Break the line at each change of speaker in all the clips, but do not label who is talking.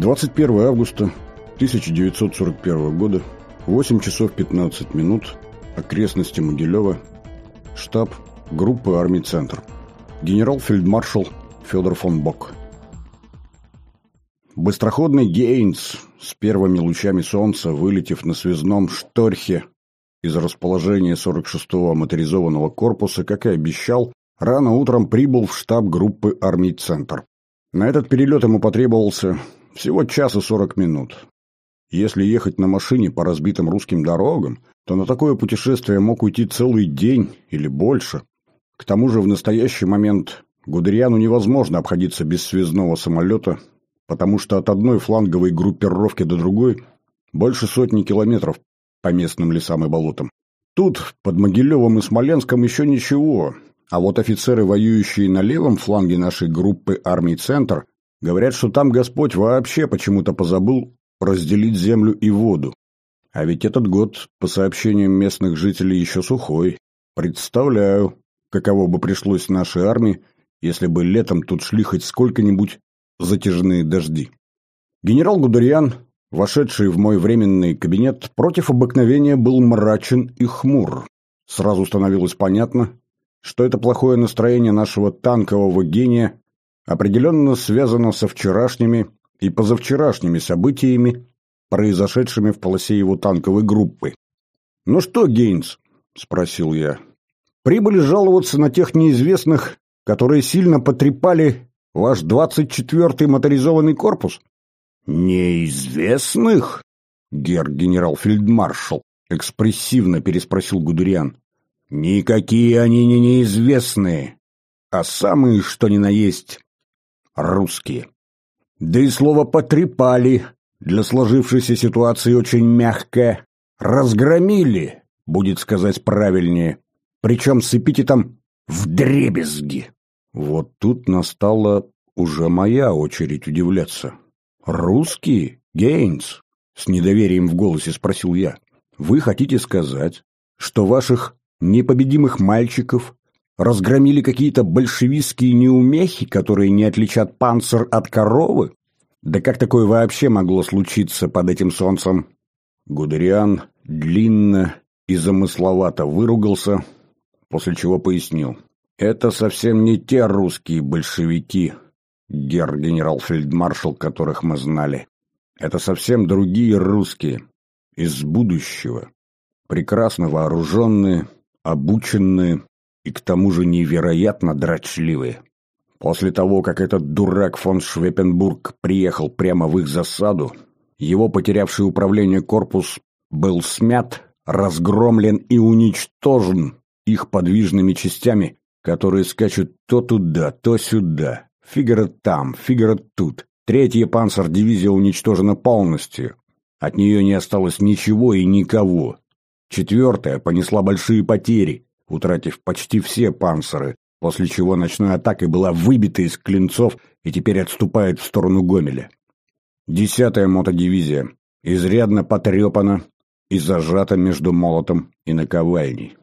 21 августа 1941 года, 8 часов 15 минут, окрестности Могилева, штаб группы армий «Центр». Генерал-фельдмаршал Федор фон Бок. Быстроходный Гейнс с первыми лучами солнца, вылетев на связном шторхе из расположения 46-го моторизованного корпуса, как и обещал, рано утром прибыл в штаб группы армий «Центр». На этот перелет ему потребовался всего час и сорок минут. Если ехать на машине по разбитым русским дорогам, то на такое путешествие мог уйти целый день или больше. К тому же в настоящий момент Гудериану невозможно обходиться без связного самолета, потому что от одной фланговой группировки до другой больше сотни километров по местным лесам и болотам. Тут, под Могилевым и Смоленском, еще ничего, а вот офицеры, воюющие на левом фланге нашей группы армий «Центр», говорят, что там Господь вообще почему-то позабыл разделить землю и воду. А ведь этот год, по сообщениям местных жителей, еще сухой. Представляю, каково бы пришлось нашей армии, если бы летом тут шли хоть сколько-нибудь затяжные дожди. Генерал Гудериан, вошедший в мой временный кабинет, против обыкновения был мрачен и хмур. Сразу становилось понятно, что это плохое настроение нашего танкового гения определенно связано со вчерашними и позавчерашними событиями, произошедшими в полосе его танковой группы. «Ну что, Гейнс?» – спросил я. «Прибыли жаловаться на тех неизвестных, которые сильно потрепали ваш 24-й моторизованный корпус?» «Неизвестных?» – гер-генерал-фельдмаршал экспрессивно переспросил Гудериан. Никакие они не неизвестные, а самые, что ни на есть, русские. Да и слово «потрепали» для сложившейся ситуации очень мягкое. Разгромили, будет сказать правильнее. Причем с эпитетом «вдребезги». Вот тут настала уже моя очередь удивляться. «Русские? Гейнс?» — с недоверием в голосе спросил я. «Вы хотите сказать, что ваших непобедимых мальчиков, разгромили какие-то большевистские неумехи, которые не отличат панцир от коровы? Да как такое вообще могло случиться под этим солнцем? Гудериан длинно и замысловато выругался, после чего пояснил. Это совсем не те русские большевики, герр-генерал-фельдмаршал, которых мы знали. Это совсем другие русские, из будущего, прекрасно вооруженные, обученные и к тому же невероятно дрочливые. После того, как этот дурак фон Швепенбург приехал прямо в их засаду, его потерявший управление корпус был смят, разгромлен и уничтожен их подвижными частями, которые скачут то туда, то сюда. Фигура там, фигура тут. Третья панцер-дивизия уничтожена полностью. От нее не осталось ничего и никого. Четвертая понесла большие потери, утратив почти все панциры, после чего ночной атакой была выбита из клинцов и теперь отступает в сторону Гомеля. Десятая мотодивизия изрядно потрепана и зажата между молотом и наковальней.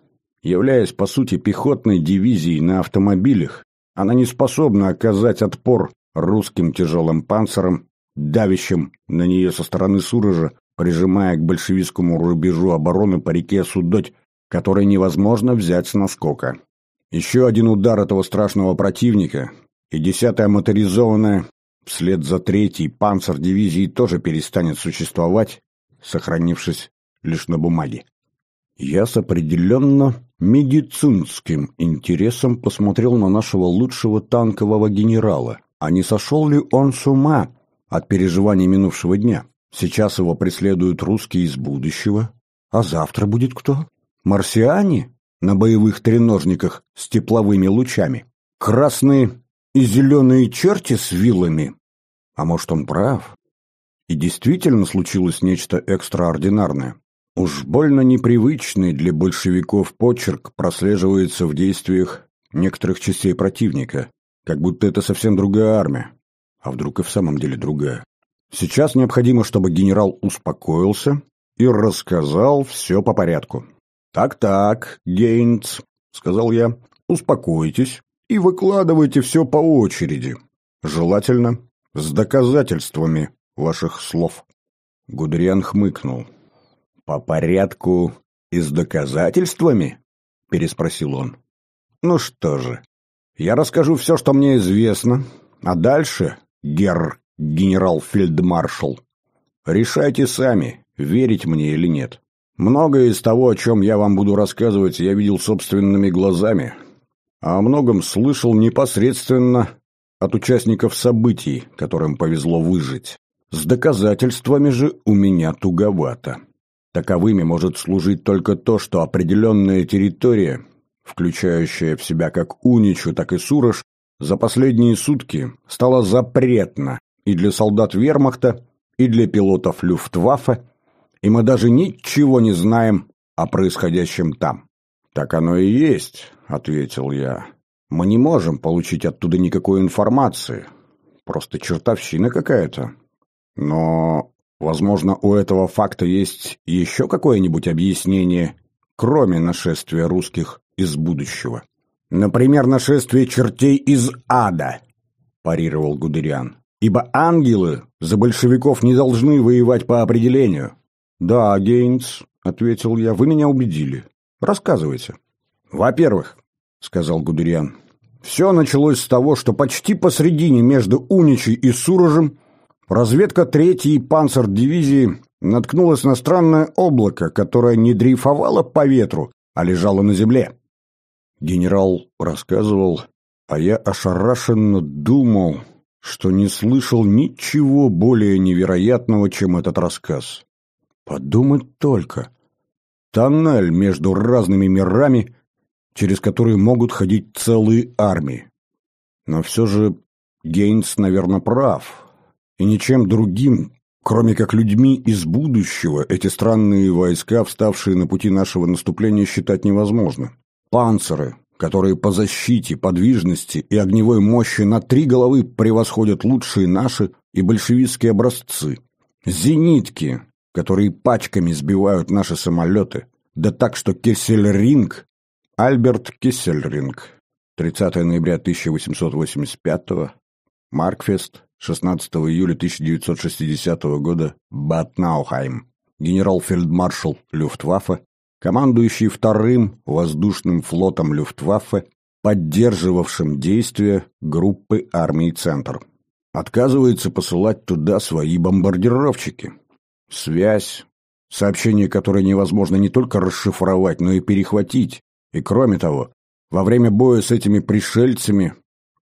Являясь, по сути, пехотной дивизией на автомобилях, она не способна оказать отпор русским тяжелым панцирам, давящим на нее со стороны Суража прижимая к большевистскому рубежу обороны по реке Судоть, который невозможно взять с наскока. Еще один удар этого страшного противника, и десятая моторизованная, вслед за третьей панцер дивизии тоже перестанет существовать, сохранившись лишь на бумаге. Я с определенно медицинским интересом посмотрел на нашего лучшего танкового генерала, а не сошел ли он с ума от переживаний минувшего дня. Сейчас его преследуют русские из будущего. А завтра будет кто? Марсиане на боевых треножниках с тепловыми лучами. Красные и зеленые черти с вилами. А может, он прав? И действительно случилось нечто экстраординарное. Уж больно непривычный для большевиков почерк прослеживается в действиях некоторых частей противника, как будто это совсем другая армия. А вдруг и в самом деле другая? Сейчас необходимо, чтобы генерал успокоился и рассказал все по порядку. «Так-так, Гейнц», — сказал я, — «успокойтесь и выкладывайте все по очереди. Желательно с доказательствами ваших слов». Гудериан хмыкнул. «По порядку и с доказательствами?» — переспросил он. «Ну что же, я расскажу все, что мне известно, а дальше, герр генерал-фельдмаршал, решайте сами, верить мне или нет. Многое из того, о чем я вам буду рассказывать, я видел собственными глазами, а о многом слышал непосредственно от участников событий, которым повезло выжить. С доказательствами же у меня туговато. Таковыми может служить только то, что определенная территория, включающая в себя как Уничу, так и Сурож, за последние сутки стала запретна и для солдат вермахта, и для пилотов Люфтваффе, и мы даже ничего не знаем о происходящем там. «Так оно и есть», — ответил я. «Мы не можем получить оттуда никакой информации. Просто чертовщина какая-то. Но, возможно, у этого факта есть еще какое-нибудь объяснение, кроме нашествия русских из будущего. Например, нашествие чертей из ада, парировал Гудериан. Ибо ангелы за большевиков не должны воевать по определению. Да, Гейнс, ответил я, вы меня убедили. Рассказывайте. Во-первых, сказал Гудериан, все началось с того, что почти посредине между Уничей и Сурожем Разведка третьей панцердивизии наткнулась на странное облако, которое не дрейфовало по ветру, а лежало на земле. Генерал рассказывал, а я ошарашенно думал, что не слышал ничего более невероятного, чем этот рассказ. Подумать только. Тоннель между разными мирами, через которые могут ходить целые армии. Но все же Гейнс, наверное, прав и ничем другим, кроме как людьми из будущего, эти странные войска, вставшие на пути нашего наступления, считать невозможно. Панцеры, которые по защите, подвижности и огневой мощи на три головы превосходят лучшие наши и большевистские образцы. Зенитки, которые пачками сбивают наши самолеты, да так, что Кессельринг, Альберт Кессельринг, 30 ноября 1885 Маркфест, 16 июля 1960 года Бад Наухайм, генерал-фельдмаршал Люфтваффе, командующий вторым воздушным флотом Люфтваффе, поддерживавшим действия группы армий «Центр». Отказывается посылать туда свои бомбардировщики. Связь, сообщение которое невозможно не только расшифровать, но и перехватить. И кроме того, во время боя с этими пришельцами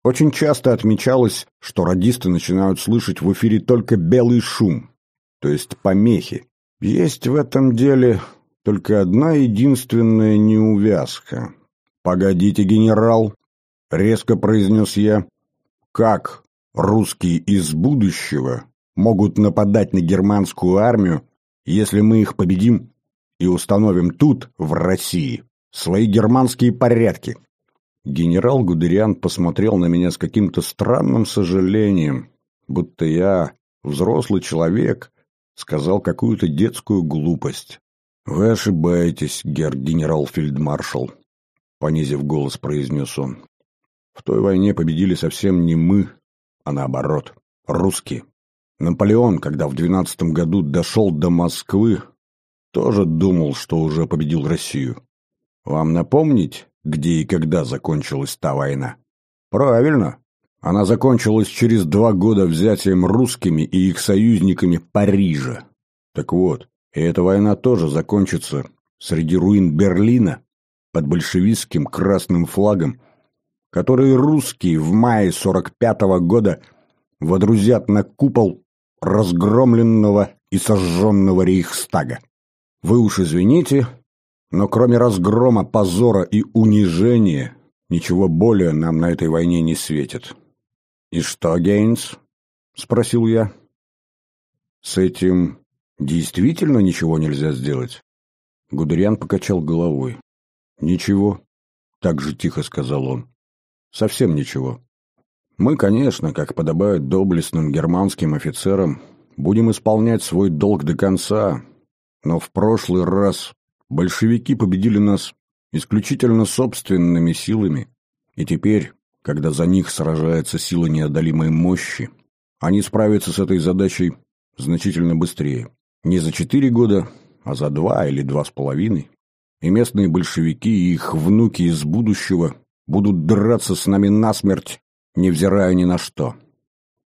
очень часто отмечалось, что радисты начинают слышать в эфире только белый шум, то есть помехи. Есть в этом деле только одна единственная неувязка. «Погодите, генерал!» — резко произнес я. «Как русские из будущего могут нападать на германскую армию, если мы их победим и установим тут, в России, свои германские порядки?» Генерал Гудериан посмотрел на меня с каким-то странным сожалением, будто я, взрослый человек, сказал какую-то детскую глупость. «Вы ошибаетесь, герр генерал-фельдмаршал», — понизив голос, произнес он. «В той войне победили совсем не мы, а наоборот, русские. Наполеон, когда в двенадцатом году дошел до Москвы, тоже думал, что уже победил Россию. Вам напомнить, где и когда закончилась та война. Правильно. Она закончилась через два года взятием русскими и их союзниками Парижа. Так вот, и эта война тоже закончится среди руин Берлина под большевистским красным флагом, который русские в мае 45-го года водрузят на купол разгромленного и сожженного Рейхстага. Вы уж извините, но кроме разгрома, позора и унижения, ничего более нам на этой войне не светит. «И что, Гейнс?» — спросил я. «С этим действительно ничего нельзя сделать?» Гудериан покачал головой. «Ничего», — так же тихо сказал он. «Совсем ничего. Мы, конечно, как подобает доблестным германским офицерам, будем исполнять свой долг до конца, но в прошлый раз Большевики победили нас исключительно собственными силами, и теперь, когда за них сражается сила неодолимой мощи, они справятся с этой задачей значительно быстрее. Не за четыре года, а за два или два с половиной. И местные большевики и их внуки из будущего будут драться с нами насмерть, невзирая ни на что.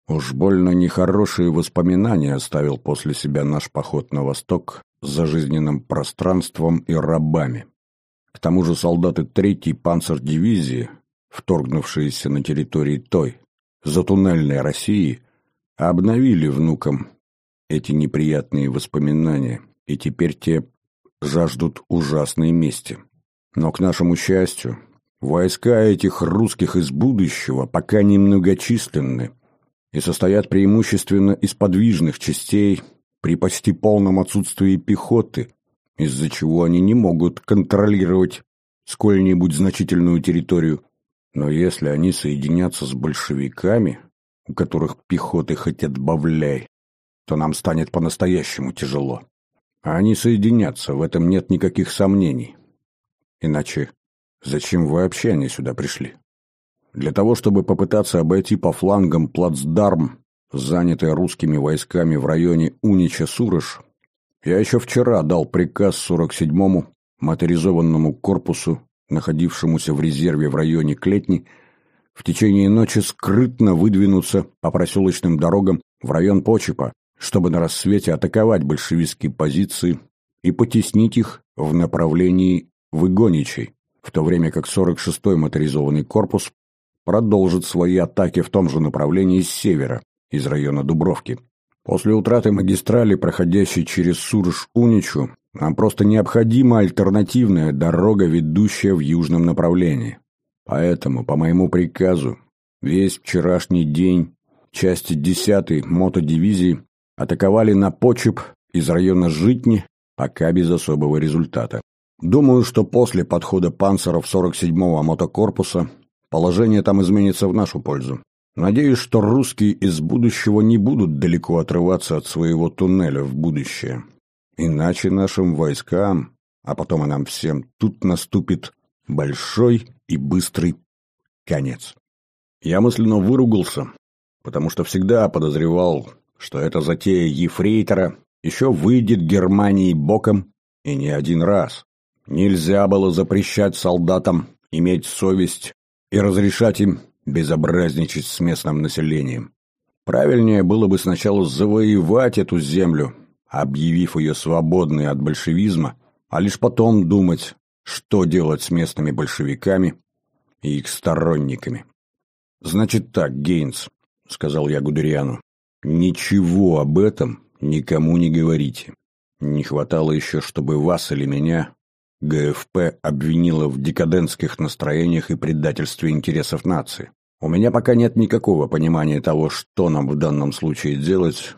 Уж больно нехорошие воспоминания оставил после себя наш поход на восток за жизненным пространством и рабами. К тому же солдаты третьей панцердивизии, вторгнувшиеся на территории той, затуннельной России, обновили внукам эти неприятные воспоминания, и теперь те жаждут ужасной мести. Но, к нашему счастью, войска этих русских из будущего пока немногочисленны и состоят преимущественно из подвижных частей при почти полном отсутствии пехоты, из-за чего они не могут контролировать сколь-нибудь значительную территорию. Но если они соединятся с большевиками, у которых пехоты хоть отбавляй, то нам станет по-настоящему тяжело. А они соединятся, в этом нет никаких сомнений. Иначе зачем вообще они сюда пришли? Для того, чтобы попытаться обойти по флангам плацдарм, занятый русскими войсками в районе Унича-Сурыш, я еще вчера дал приказ 47-му моторизованному корпусу, находившемуся в резерве в районе Клетни, в течение ночи скрытно выдвинуться по проселочным дорогам в район Почепа, чтобы на рассвете атаковать большевистские позиции и потеснить их в направлении Выгоничей, в то время как 46-й моторизованный корпус продолжит свои атаки в том же направлении с севера, из района Дубровки. После утраты магистрали, проходящей через Сурж-Уничу, нам просто необходима альтернативная дорога, ведущая в южном направлении. Поэтому, по моему приказу, весь вчерашний день части 10-й мотодивизии атаковали на почеп из района Житни, пока без особого результата. Думаю, что после подхода панцеров 47-го мотокорпуса положение там изменится в нашу пользу. Надеюсь, что русские из будущего не будут далеко отрываться от своего туннеля в будущее. Иначе нашим войскам, а потом и нам всем, тут наступит большой и быстрый конец. Я мысленно выругался, потому что всегда подозревал, что эта затея ефрейтора еще выйдет Германии боком и не один раз. Нельзя было запрещать солдатам иметь совесть и разрешать им безобразничать с местным населением. Правильнее было бы сначала завоевать эту землю, объявив ее свободной от большевизма, а лишь потом думать, что делать с местными большевиками и их сторонниками. «Значит так, Гейнс», — сказал я Гудериану, — «ничего об этом никому не говорите. Не хватало еще, чтобы вас или меня ГФП обвинила в декадентских настроениях и предательстве интересов нации. У меня пока нет никакого понимания того, что нам в данном случае делать,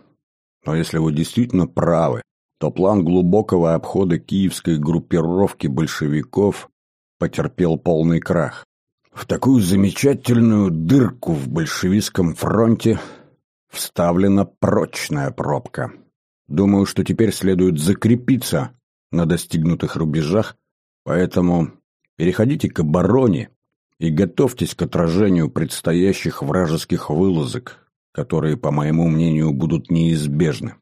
но если вы действительно правы, то план глубокого обхода киевской группировки большевиков потерпел полный крах. В такую замечательную дырку в большевистском фронте вставлена прочная пробка. Думаю, что теперь следует закрепиться на достигнутых рубежах, поэтому переходите к обороне и готовьтесь к отражению предстоящих вражеских вылазок, которые, по моему мнению, будут неизбежны.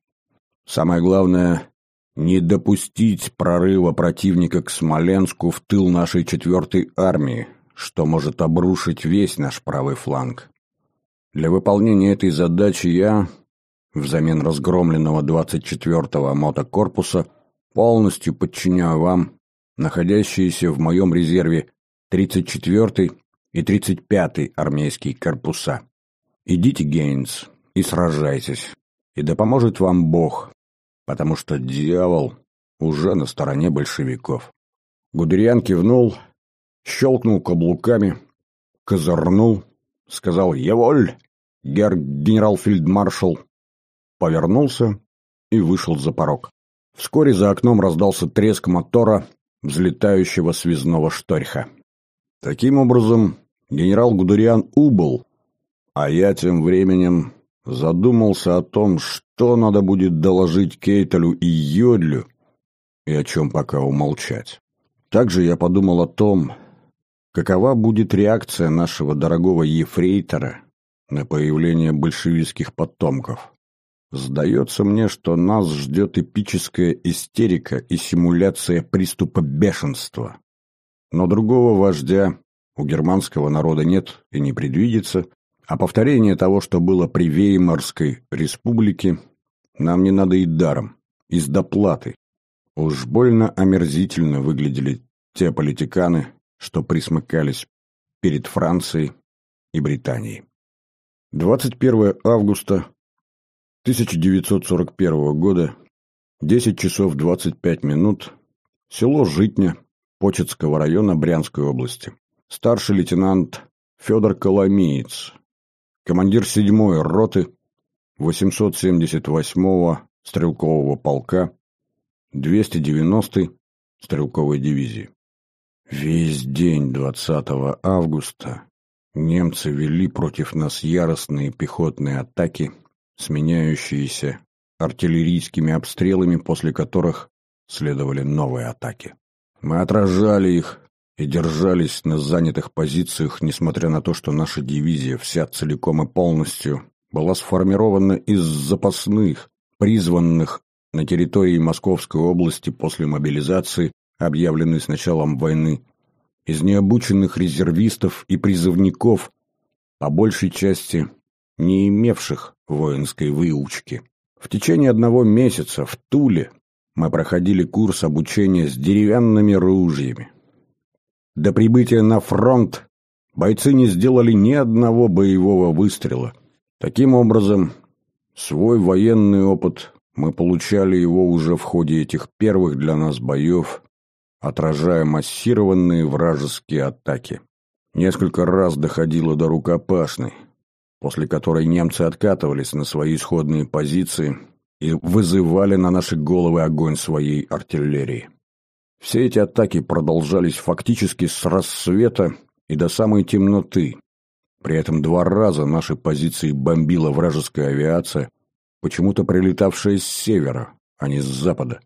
Самое главное – не допустить прорыва противника к Смоленску в тыл нашей четвертой армии, что может обрушить весь наш правый фланг. Для выполнения этой задачи я, взамен разгромленного 24-го мотокорпуса, полностью подчиняю вам находящиеся в моем резерве 34-й и 35-й армейские корпуса. Идите, Гейнс, и сражайтесь. И да поможет вам Бог, потому что дьявол уже на стороне большевиков. Гудериан кивнул, щелкнул каблуками, козырнул, сказал «Еволь!» герр генерал-фельдмаршал повернулся и вышел за порог. Вскоре за окном раздался треск мотора взлетающего связного шторха. Таким образом, генерал Гудериан убыл, а я тем временем задумался о том, что надо будет доложить Кейтелю и Йодлю, и о чем пока умолчать. Также я подумал о том, какова будет реакция нашего дорогого ефрейтора на появление большевистских потомков. Сдается мне, что нас ждет эпическая истерика и симуляция приступа бешенства. Но другого вождя у германского народа нет и не предвидится, а повторение того, что было при Веймарской республике, нам не надо и даром, из доплаты. Уж больно омерзительно выглядели те политиканы, что присмыкались перед Францией и Британией. 21 августа 1941 года, 10 часов 25 минут, село Житня, Почетского района Брянской области. Старший лейтенант Федор Коломеец, командир 7-й роты 878-го стрелкового полка 290-й стрелковой дивизии. Весь день 20 августа немцы вели против нас яростные пехотные атаки, сменяющиеся артиллерийскими обстрелами, после которых следовали новые атаки. Мы отражали их и держались на занятых позициях, несмотря на то, что наша дивизия вся целиком и полностью была сформирована из запасных, призванных на территории Московской области после мобилизации объявленный с началом войны, из необученных резервистов и призывников, по большей части не имевших воинской выучки. В течение одного месяца в Туле мы проходили курс обучения с деревянными ружьями. До прибытия на фронт бойцы не сделали ни одного боевого выстрела. Таким образом, свой военный опыт мы получали его уже в ходе этих первых для нас боев отражая массированные вражеские атаки. Несколько раз доходило до рукопашной, после которой немцы откатывались на свои исходные позиции и вызывали на наши головы огонь своей артиллерии. Все эти атаки продолжались фактически с рассвета и до самой темноты. При этом два раза наши позиции бомбила вражеская авиация, почему-то прилетавшая с севера, а не с запада.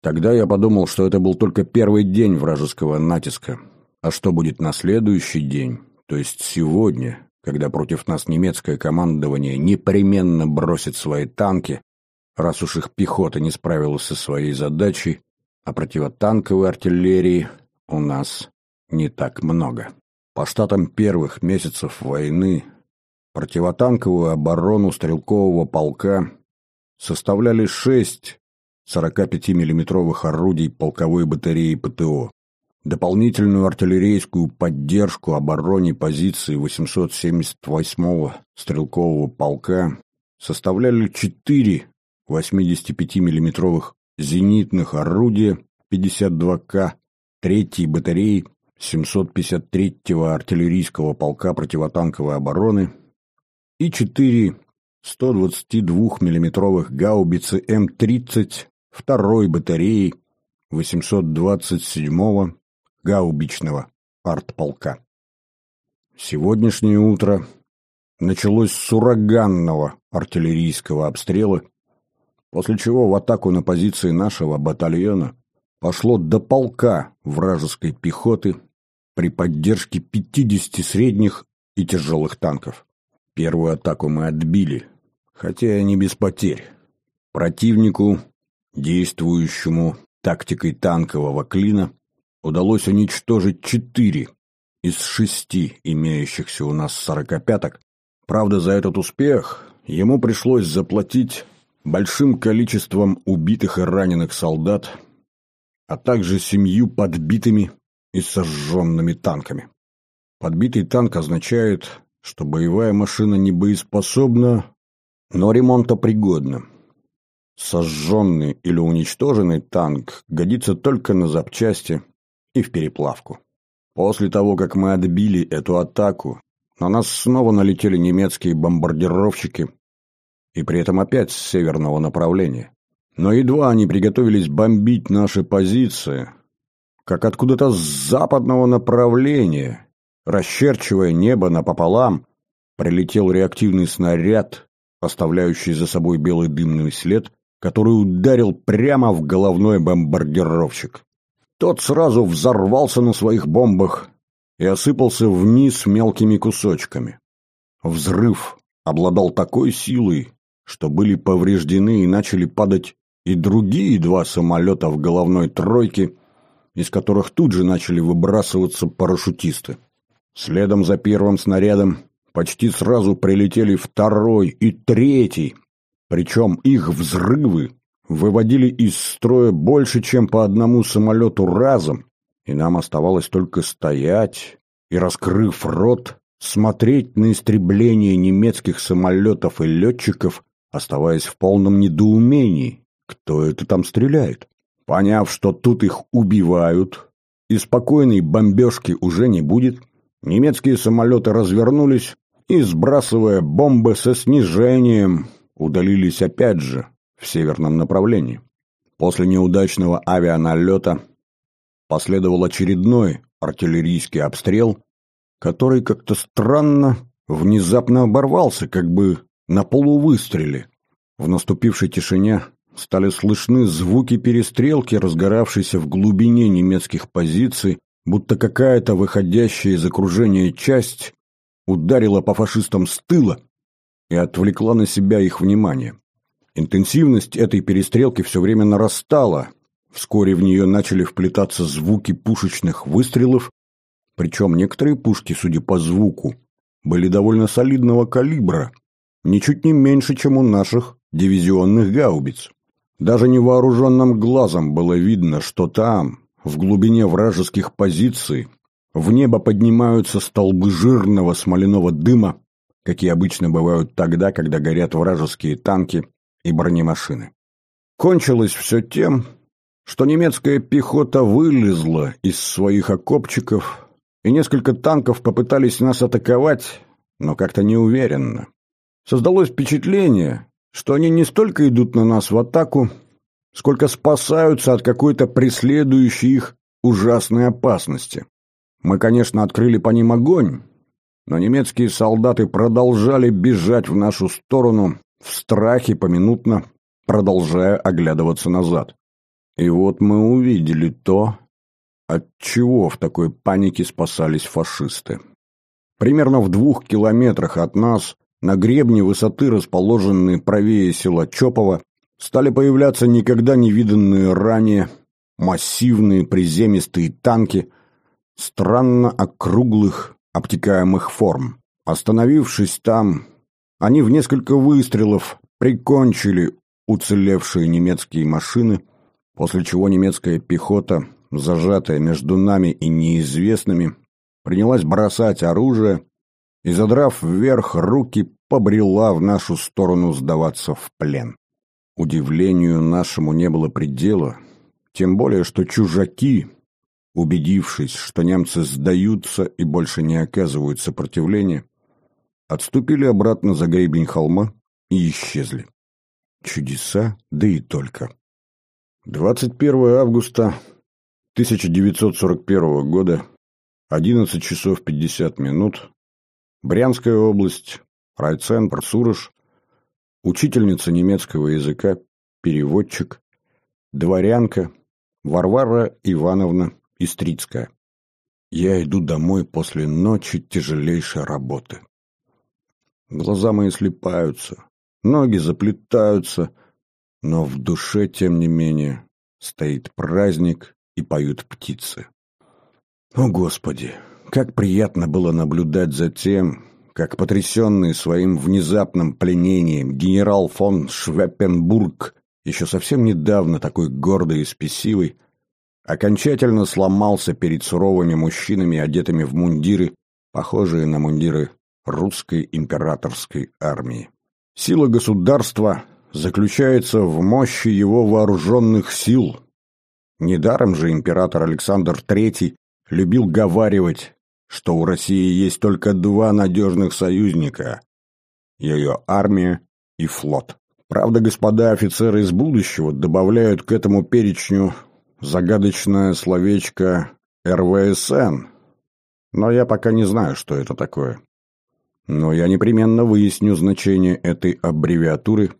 Тогда я подумал, что это был только первый день вражеского натиска. А что будет на следующий день, то есть сегодня, когда против нас немецкое командование непременно бросит свои танки, раз уж их пехота не справилась со своей задачей, а противотанковой артиллерии у нас не так много. По штатам первых месяцев войны противотанковую оборону стрелкового полка составляли шесть 45-миллиметровых орудий полковой батареи ПТО, дополнительную артиллерийскую поддержку обороне позиции 878-го стрелкового полка составляли 4 85-миллиметровых зенитных орудия 52К, третьей батареи 753-го артиллерийского полка противотанковой обороны и 4 122 миллиметровых гаубицы М-30 второй батареи 827-го гаубичного артполка. Сегодняшнее утро началось с ураганного артиллерийского обстрела, после чего в атаку на позиции нашего батальона пошло до полка вражеской пехоты при поддержке 50 средних и тяжелых танков. Первую атаку мы отбили, хотя и не без потерь. Противнику действующему тактикой танкового клина, удалось уничтожить четыре из шести имеющихся у нас сорокопяток. Правда, за этот успех ему пришлось заплатить большим количеством убитых и раненых солдат, а также семью подбитыми и сожженными танками. Подбитый танк означает, что боевая машина не боеспособна, но ремонтопригодна. Сожженный или уничтоженный танк годится только на запчасти и в переплавку. После того, как мы отбили эту атаку, на нас снова налетели немецкие бомбардировщики, и при этом опять с северного направления. Но едва они приготовились бомбить наши позиции, как откуда-то с западного направления, расчерчивая небо напополам, прилетел реактивный снаряд, оставляющий за собой белый дымный след, который ударил прямо в головной бомбардировщик. Тот сразу взорвался на своих бомбах и осыпался вниз мелкими кусочками. Взрыв обладал такой силой, что были повреждены и начали падать и другие два самолета в головной тройке, из которых тут же начали выбрасываться парашютисты. Следом за первым снарядом почти сразу прилетели второй и третий, причем их взрывы выводили из строя больше, чем по одному самолету разом, и нам оставалось только стоять и, раскрыв рот, смотреть на истребление немецких самолетов и летчиков, оставаясь в полном недоумении, кто это там стреляет. Поняв, что тут их убивают, и спокойной бомбежки уже не будет, немецкие самолеты развернулись и, сбрасывая бомбы со снижением, удалились опять же в северном направлении. После неудачного авианалета последовал очередной артиллерийский обстрел, который как-то странно внезапно оборвался, как бы на полувыстреле. В наступившей тишине стали слышны звуки перестрелки, разгоравшейся в глубине немецких позиций, будто какая-то выходящая из окружения часть ударила по фашистам с тыла и отвлекла на себя их внимание. Интенсивность этой перестрелки все время нарастала. Вскоре в нее начали вплетаться звуки пушечных выстрелов, причем некоторые пушки, судя по звуку, были довольно солидного калибра, ничуть не меньше, чем у наших дивизионных гаубиц. Даже невооруженным глазом было видно, что там, в глубине вражеских позиций, в небо поднимаются столбы жирного смоляного дыма, какие обычно бывают тогда, когда горят вражеские танки и бронемашины. Кончилось все тем, что немецкая пехота вылезла из своих окопчиков, и несколько танков попытались нас атаковать, но как-то неуверенно. Создалось впечатление, что они не столько идут на нас в атаку, сколько спасаются от какой-то преследующей их ужасной опасности. Мы, конечно, открыли по ним огонь, но немецкие солдаты продолжали бежать в нашу сторону в страхе поминутно, продолжая оглядываться назад. И вот мы увидели то, от чего в такой панике спасались фашисты. Примерно в двух километрах от нас на гребне высоты, расположенной правее села Чопово, стали появляться никогда не виданные ранее массивные приземистые танки странно округлых обтекаемых форм. Остановившись там, они в несколько выстрелов прикончили уцелевшие немецкие машины, после чего немецкая пехота, зажатая между нами и неизвестными, принялась бросать оружие и, задрав вверх руки, побрела в нашу сторону сдаваться в плен. Удивлению нашему не было предела, тем более, что чужаки, убедившись, что немцы сдаются и больше не оказывают сопротивления, отступили обратно за гребень холма и исчезли. Чудеса, да и только. 21 августа 1941 года, 11 часов 50 минут, Брянская область, райцентр Сурож, учительница немецкого языка, переводчик, дворянка Варвара Ивановна Истрицкая. Я иду домой после ночи тяжелейшей работы. Глаза мои слепаются, ноги заплетаются, но в душе, тем не менее, стоит праздник и поют птицы. О, Господи! Как приятно было наблюдать за тем, как потрясенный своим внезапным пленением генерал фон Швеппенбург, еще совсем недавно такой гордый и спесивый, окончательно сломался перед суровыми мужчинами, одетыми в мундиры, похожие на мундиры русской императорской армии. Сила государства заключается в мощи его вооруженных сил. Недаром же император Александр III любил говаривать что у России есть только два надежных союзника – ее армия и флот. Правда, господа офицеры из будущего добавляют к этому перечню загадочное словечко РВСН, но я пока не знаю, что это такое. Но я непременно выясню значение этой аббревиатуры,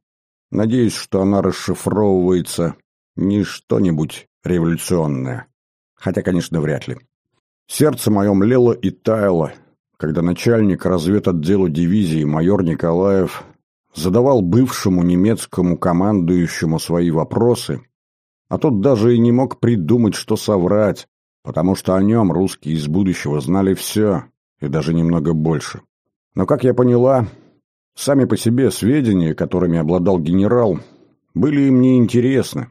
надеюсь, что она расшифровывается не что-нибудь революционное, хотя, конечно, вряд ли. Сердце мое млело и таяло, когда начальник разведотдела дивизии майор Николаев задавал бывшему немецкому командующему свои вопросы, а тот даже и не мог придумать, что соврать, потому что о нем русские из будущего знали все, и даже немного больше. Но, как я поняла, сами по себе сведения, которыми обладал генерал, были им неинтересны,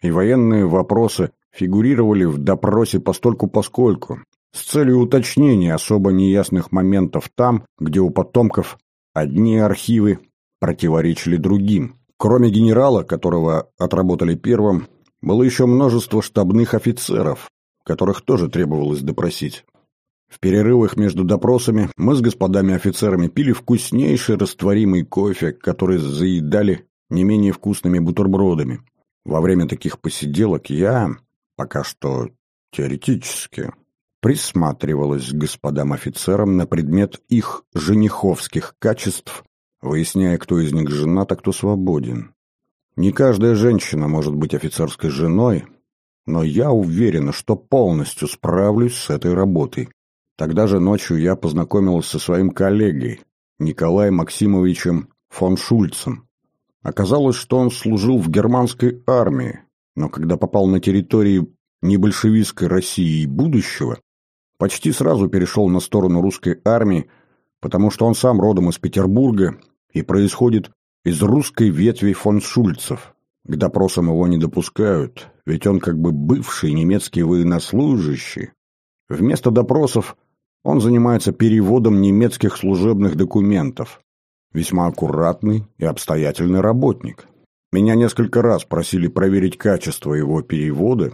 и военные вопросы фигурировали в допросе постольку-поскольку, с целью уточнения особо неясных моментов там, где у потомков одни архивы противоречили другим. Кроме генерала, которого отработали первым, было еще множество штабных офицеров, которых тоже требовалось допросить. В перерывах между допросами мы с господами офицерами пили вкуснейший растворимый кофе, который заедали не менее вкусными бутербродами. Во время таких посиделок я, пока что теоретически, присматривалась к господам офицерам на предмет их жениховских качеств, выясняя, кто из них женат, а кто свободен. Не каждая женщина может быть офицерской женой, но я уверена, что полностью справлюсь с этой работой. Тогда же ночью я познакомилась со своим коллегой, Николаем Максимовичем фон Шульцем. Оказалось, что он служил в германской армии, но когда попал на территории небольшевистской России и будущего, почти сразу перешел на сторону русской армии, потому что он сам родом из Петербурга и происходит из русской ветви фон Шульцев. К допросам его не допускают, ведь он как бы бывший немецкий военнослужащий. Вместо допросов он занимается переводом немецких служебных документов. Весьма аккуратный и обстоятельный работник. Меня несколько раз просили проверить качество его перевода,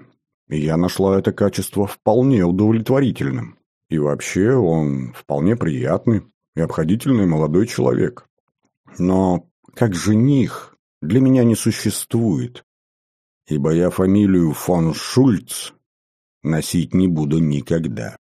и я нашла это качество вполне удовлетворительным. И вообще он вполне приятный и обходительный молодой человек. Но как жених для меня не существует, ибо я фамилию фон Шульц носить не буду никогда.